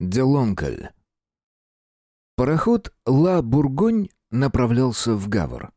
Делонкаль. Пароход «Ла Бургонь» направлялся в Гавр.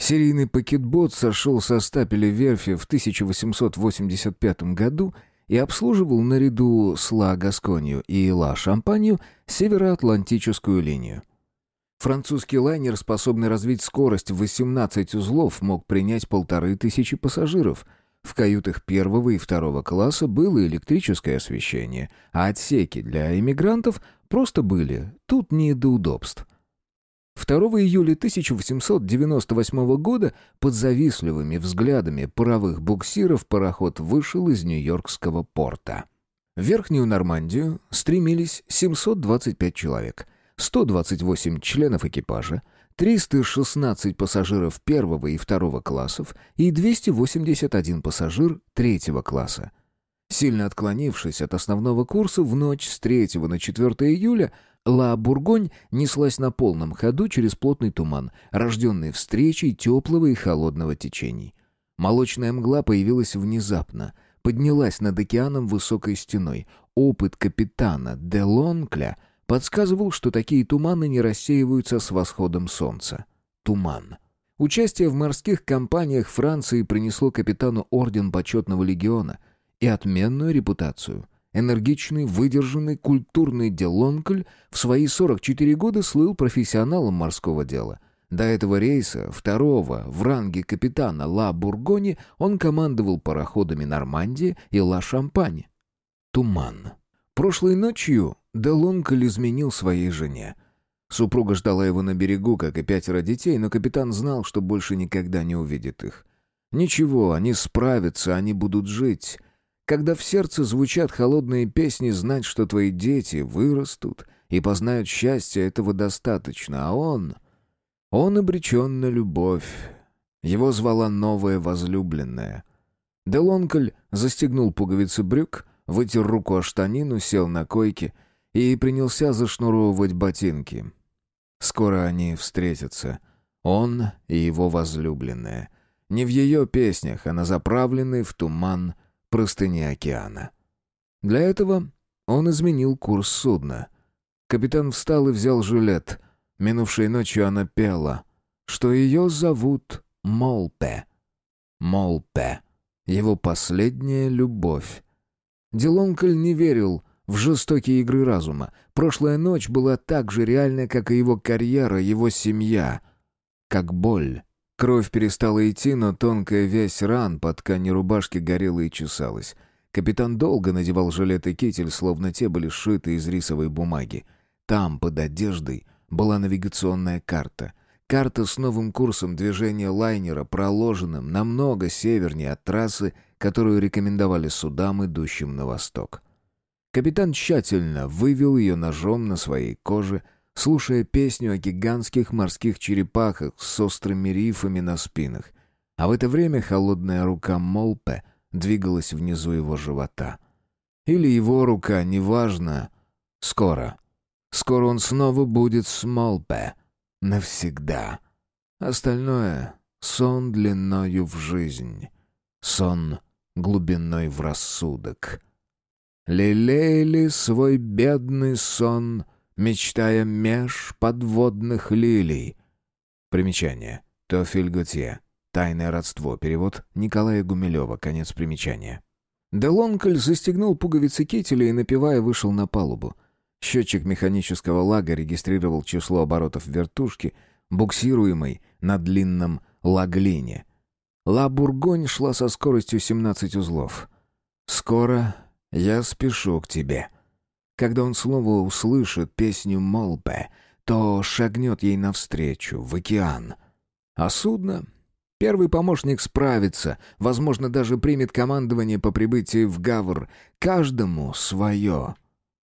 Серийный пакетбот сошел со стапеля верфи в 1885 году и обслуживал наряду с «Ла Гасконью» и «Ла Шампанью» североатлантическую линию. Французский лайнер, способный развить скорость в 18 узлов, мог принять полторы тысячи пассажиров. В каютах первого и второго класса было электрическое освещение, а отсеки для иммигрантов просто были, тут не до удобств. 2 июля 1898 года под завистливыми взглядами паровых буксиров пароход вышел из Нью-Йоркского порта. В Верхнюю Нормандию стремились 725 человек, 128 членов экипажа, 316 пассажиров первого и второго классов и 281 пассажир третьего класса. Сильно отклонившись от основного курса в ночь с 3 на 4 июля, Ла Бургонь неслась на полном ходу через плотный туман, рожденный встречей теплого и холодного течений. Молочная мгла появилась внезапно, поднялась над океаном высокой стеной. Опыт капитана де Лонкля подсказывал, что такие туманы не рассеиваются с восходом солнца. Туман. Участие в морских кампаниях Франции принесло капитану орден почетного легиона и отменную репутацию – Энергичный, выдержанный, культурный Делонкль в свои 44 года слыл профессионалом морского дела. До этого рейса, второго, в ранге капитана Ла Бургони, он командовал пароходами Нормандии и Ла Шампани. Туман. Прошлой ночью Делонкль изменил своей жене. Супруга ждала его на берегу, как и пятеро детей, но капитан знал, что больше никогда не увидит их. Ничего, они справятся, они будут жить. Когда в сердце звучат холодные песни, знать, что твои дети вырастут и познают счастье, этого достаточно. А он... Он обречен на любовь. Его звала новая возлюбленная. Делонколь застегнул пуговицы брюк, вытер руку о штанину, сел на койке и принялся зашнуровывать ботинки. Скоро они встретятся. Он и его возлюбленная. Не в ее песнях, а на заправленный в туман простыни океана. Для этого он изменил курс судна. Капитан встал и взял жилет. Минувшей ночью она пела, что ее зовут Молпе. Молпе. Его последняя любовь. Делонколь не верил в жестокие игры разума. Прошлая ночь была так же реальна, как и его карьера, его семья. Как боль. Кровь перестала идти, но тонкая вязь ран под ткани рубашки горела и чесалась. Капитан долго надевал жилет и китель, словно те были сшиты из рисовой бумаги. Там, под одеждой, была навигационная карта. Карта с новым курсом движения лайнера, проложенным намного севернее от трассы, которую рекомендовали судам, идущим на восток. Капитан тщательно вывел ее ножом на своей коже — слушая песню о гигантских морских черепахах с острыми рифами на спинах. А в это время холодная рука Молпе двигалась внизу его живота. Или его рука, неважно. Скоро. Скоро он снова будет с Молпе. Навсегда. Остальное — сон длиною в жизнь. Сон глубиной в рассудок. Лелеяли свой бедный сон — мечтая меж подводных лилий. Примечание. Тофиль Готье. Тайное родство. Перевод Николая Гумилева. Конец примечания. Делонколь застегнул пуговицы кителя и, напевая, вышел на палубу. Счетчик механического лага регистрировал число оборотов вертушки, буксируемой на длинном лаглине. Ла Бургонь шла со скоростью 17 узлов. «Скоро я спешу к тебе», когда он снова услышит песню Молпе, то шагнет ей навстречу, в океан. А судно? Первый помощник справится, возможно, даже примет командование по прибытии в Гавр. Каждому свое.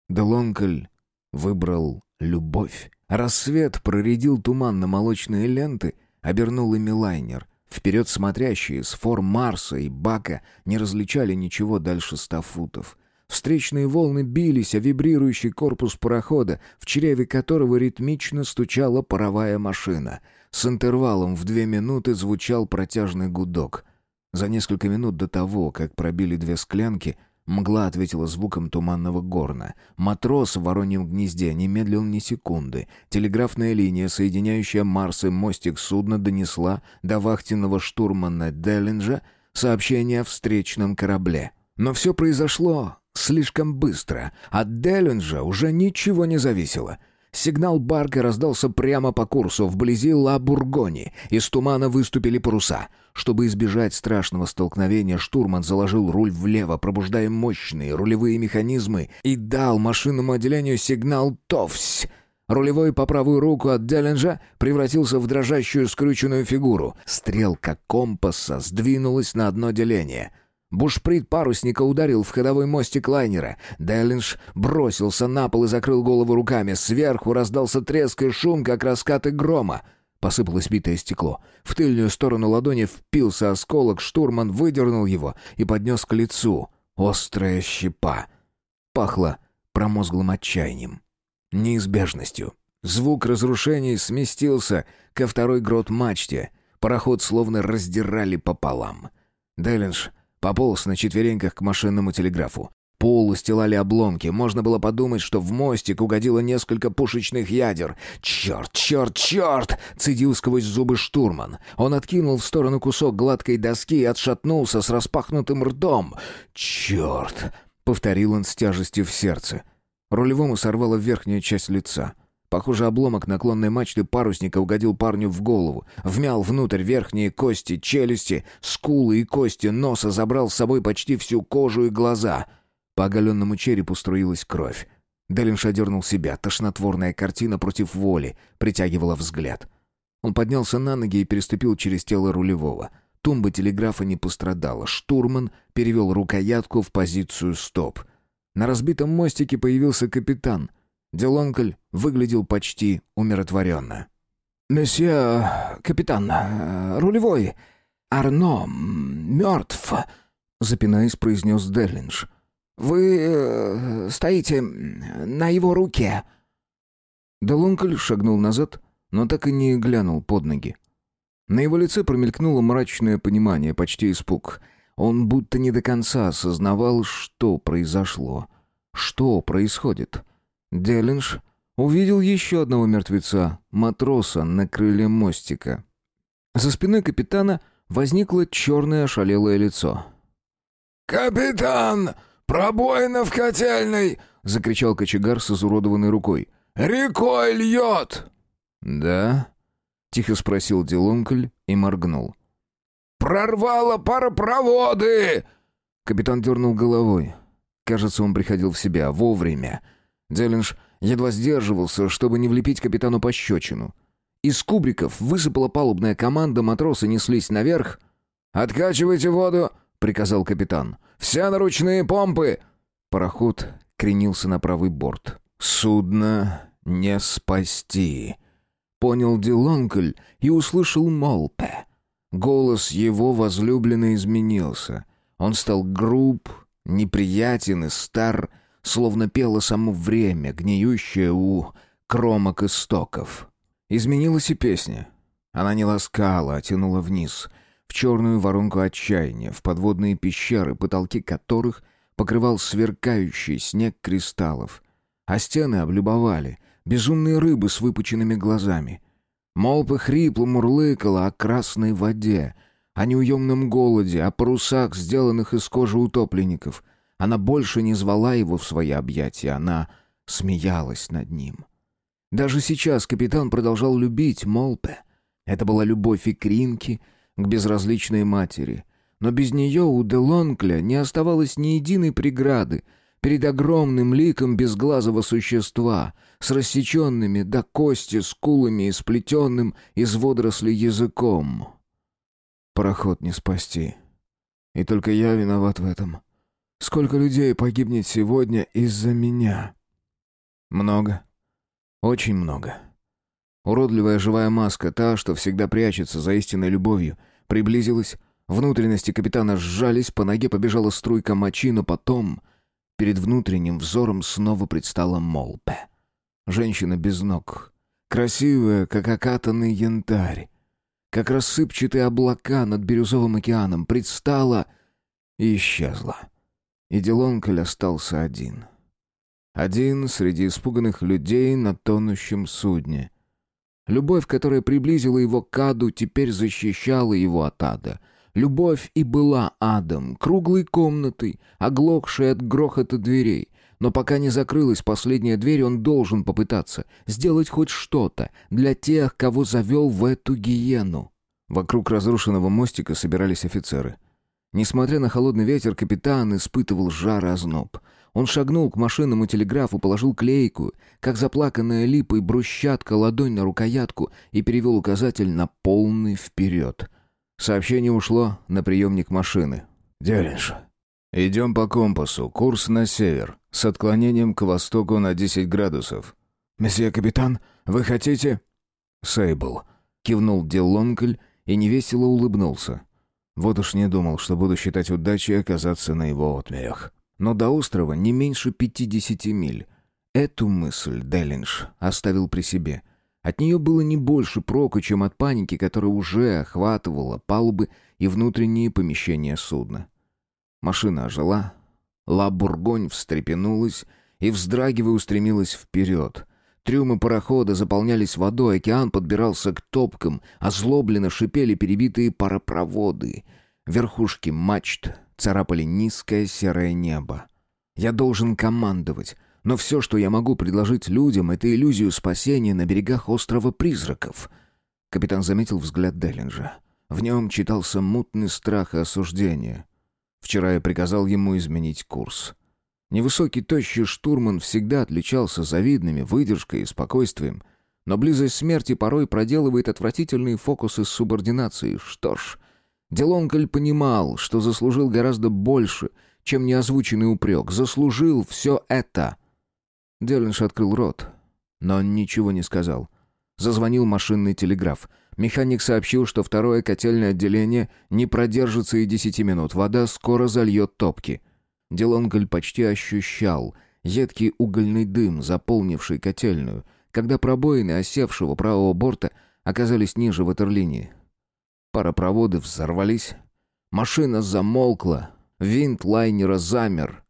Делонколь выбрал любовь. Рассвет проредил туман на молочные ленты, обернул ими лайнер. Вперед смотрящие с форм Марса и Бака не различали ничего дальше ста футов. Встречные волны бились о вибрирующий корпус парохода, в чреве которого ритмично стучала паровая машина. С интервалом в две минуты звучал протяжный гудок. За несколько минут до того, как пробили две склянки, Мгла ответила звуком туманного горна. Матрос в вороньем гнезде не медлил ни секунды. Телеграфная линия, соединяющая Марс и мостик судна, донесла до вахтенного штурмана Деллинджа сообщение о встречном корабле. Но все произошло слишком быстро. От Деллинджа уже ничего не зависело — Сигнал Барка раздался прямо по курсу, вблизи Ла-Бургони. Из тумана выступили паруса. Чтобы избежать страшного столкновения, штурман заложил руль влево, пробуждая мощные рулевые механизмы, и дал машинному отделению сигнал «Товсь!». Рулевой по правую руку от Деллинджа превратился в дрожащую скрюченную фигуру. Стрелка компаса сдвинулась на одно деление — Бушприт парусника ударил в ходовой мостик лайнера. Деллинж бросился на пол и закрыл голову руками. Сверху раздался треск и шум, как раскаты грома. Посыпалось битое стекло. В тыльную сторону ладони впился осколок, штурман выдернул его и поднес к лицу. Острая щепа. Пахло промозглым отчаянием. Неизбежностью. Звук разрушений сместился ко второй грот мачте. Пароход словно раздирали пополам. Деллинж Пополз на четвереньках к машинному телеграфу. Пол устилали обломки. Можно было подумать, что в мостик угодило несколько пушечных ядер. «Черт, черт, черт!» — цедил сквозь зубы штурман. Он откинул в сторону кусок гладкой доски и отшатнулся с распахнутым ртом. «Черт!» — повторил он с тяжестью в сердце. Рулевому сорвало верхнюю часть лица. Похоже, обломок наклонной мачты парусника угодил парню в голову, вмял внутрь верхние кости, челюсти, скулы и кости носа, забрал с собой почти всю кожу и глаза. По оголенному черепу струилась кровь. Делинш одернул себя, тошнотворная картина против воли притягивала взгляд. Он поднялся на ноги и переступил через тело рулевого. Тумба телеграфа не пострадала. Штурман перевел рукоятку в позицию «стоп». На разбитом мостике появился капитан — Делонкль выглядел почти умиротворенно. «Месье капитан, э, рулевой, Арно мертв», — запинаясь, произнес Деллинж. «Вы э, стоите на его руке». Делонкль шагнул назад, но так и не глянул под ноги. На его лице промелькнуло мрачное понимание, почти испуг. Он будто не до конца осознавал, что произошло, что происходит. Делинж увидел еще одного мертвеца, матроса на крыле мостика. За спиной капитана возникло черное ошалелое лицо. «Капитан! Пробоина в котельной!» — закричал кочегар с изуродованной рукой. «Рекой льет!» «Да?» — тихо спросил Делункль и моргнул. «Прорвало паропроводы!» Капитан дернул головой. Кажется, он приходил в себя вовремя. Делинж едва сдерживался, чтобы не влепить капитану пощечину. Из кубриков высыпала палубная команда, матросы неслись наверх. «Откачивайте воду!» — приказал капитан. «Все наручные помпы!» Пароход кренился на правый борт. «Судно не спасти!» Понял Дилонкль и услышал Молпе. Голос его возлюбленной изменился. Он стал груб, неприятен и стар, словно пело само время, гниющее у кромок истоков. Изменилась и песня. Она не ласкала, а тянула вниз, в черную воронку отчаяния, в подводные пещеры, потолки которых покрывал сверкающий снег кристаллов, а стены облюбовали безумные рыбы с выпученными глазами. Молпа хрипло мурлыкала о красной воде, о неуемном голоде, о парусах, сделанных из кожи утопленников, она больше не звала его в свои объятия, она смеялась над ним. Даже сейчас капитан продолжал любить Молпе. Это была любовь и Кринки к безразличной матери. Но без нее у Делонкля не оставалось ни единой преграды перед огромным ликом безглазого существа с рассеченными до кости скулами и сплетенным из водорослей языком. Пароход не спасти. И только я виноват в этом. Сколько людей погибнет сегодня из-за меня? Много. Очень много. Уродливая живая маска, та, что всегда прячется за истинной любовью, приблизилась, внутренности капитана сжались, по ноге побежала струйка мочи, но потом перед внутренним взором снова предстала Молпе. Женщина без ног, красивая, как окатанный янтарь, как рассыпчатые облака над бирюзовым океаном, предстала и исчезла. И Делонколь остался один. Один среди испуганных людей на тонущем судне. Любовь, которая приблизила его к аду, теперь защищала его от ада. Любовь и была адом, круглой комнатой, оглохшей от грохота дверей. Но пока не закрылась последняя дверь, он должен попытаться сделать хоть что-то для тех, кого завел в эту гиену. Вокруг разрушенного мостика собирались офицеры. Несмотря на холодный ветер, капитан испытывал жар и озноб. Он шагнул к машинному телеграфу, положил клейку, как заплаканная липой брусчатка, ладонь на рукоятку и перевел указатель на полный вперед. Сообщение ушло на приемник машины. «Делинж, идем по компасу, курс на север, с отклонением к востоку на 10 градусов». «Месье капитан, вы хотите...» «Сейбл», — кивнул Делонкль и невесело улыбнулся. Вот уж не думал, что буду считать удачей оказаться на его отмелях. Но до острова не меньше пятидесяти миль. Эту мысль Деллинж оставил при себе. От нее было не больше проку, чем от паники, которая уже охватывала палубы и внутренние помещения судна. Машина ожила, Ла Бургонь встрепенулась и, вздрагивая, устремилась вперед. Трюмы парохода заполнялись водой, океан подбирался к топкам, озлобленно шипели перебитые паропроводы. Верхушки мачт царапали низкое серое небо. Я должен командовать, но все, что я могу предложить людям, это иллюзию спасения на берегах острова призраков. Капитан заметил взгляд Деллинджа. В нем читался мутный страх и осуждение. Вчера я приказал ему изменить курс. Невысокий тощий штурман всегда отличался завидными выдержкой и спокойствием, но близость смерти порой проделывает отвратительные фокусы с субординацией. Что ж, Делонколь понимал, что заслужил гораздо больше, чем неозвученный упрек. Заслужил все это. Делинш открыл рот, но ничего не сказал. Зазвонил машинный телеграф. Механик сообщил, что второе котельное отделение не продержится и десяти минут. Вода скоро зальет топки. Делонголь почти ощущал едкий угольный дым, заполнивший котельную, когда пробоины осевшего правого борта оказались ниже ватерлинии. Паропроводы взорвались. Машина замолкла. Винт лайнера замер.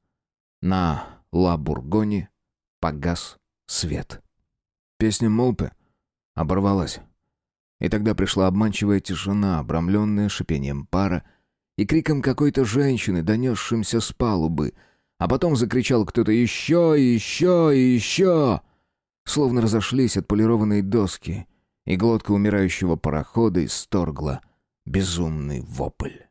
На Ла-Бургоне погас свет. Песня Молпе оборвалась. И тогда пришла обманчивая тишина, обрамленная шипением пара и криком какой-то женщины, донесшимся с палубы. А потом закричал кто-то «Еще, еще, еще!» Словно разошлись отполированные доски, и глотка умирающего парохода исторгла безумный вопль.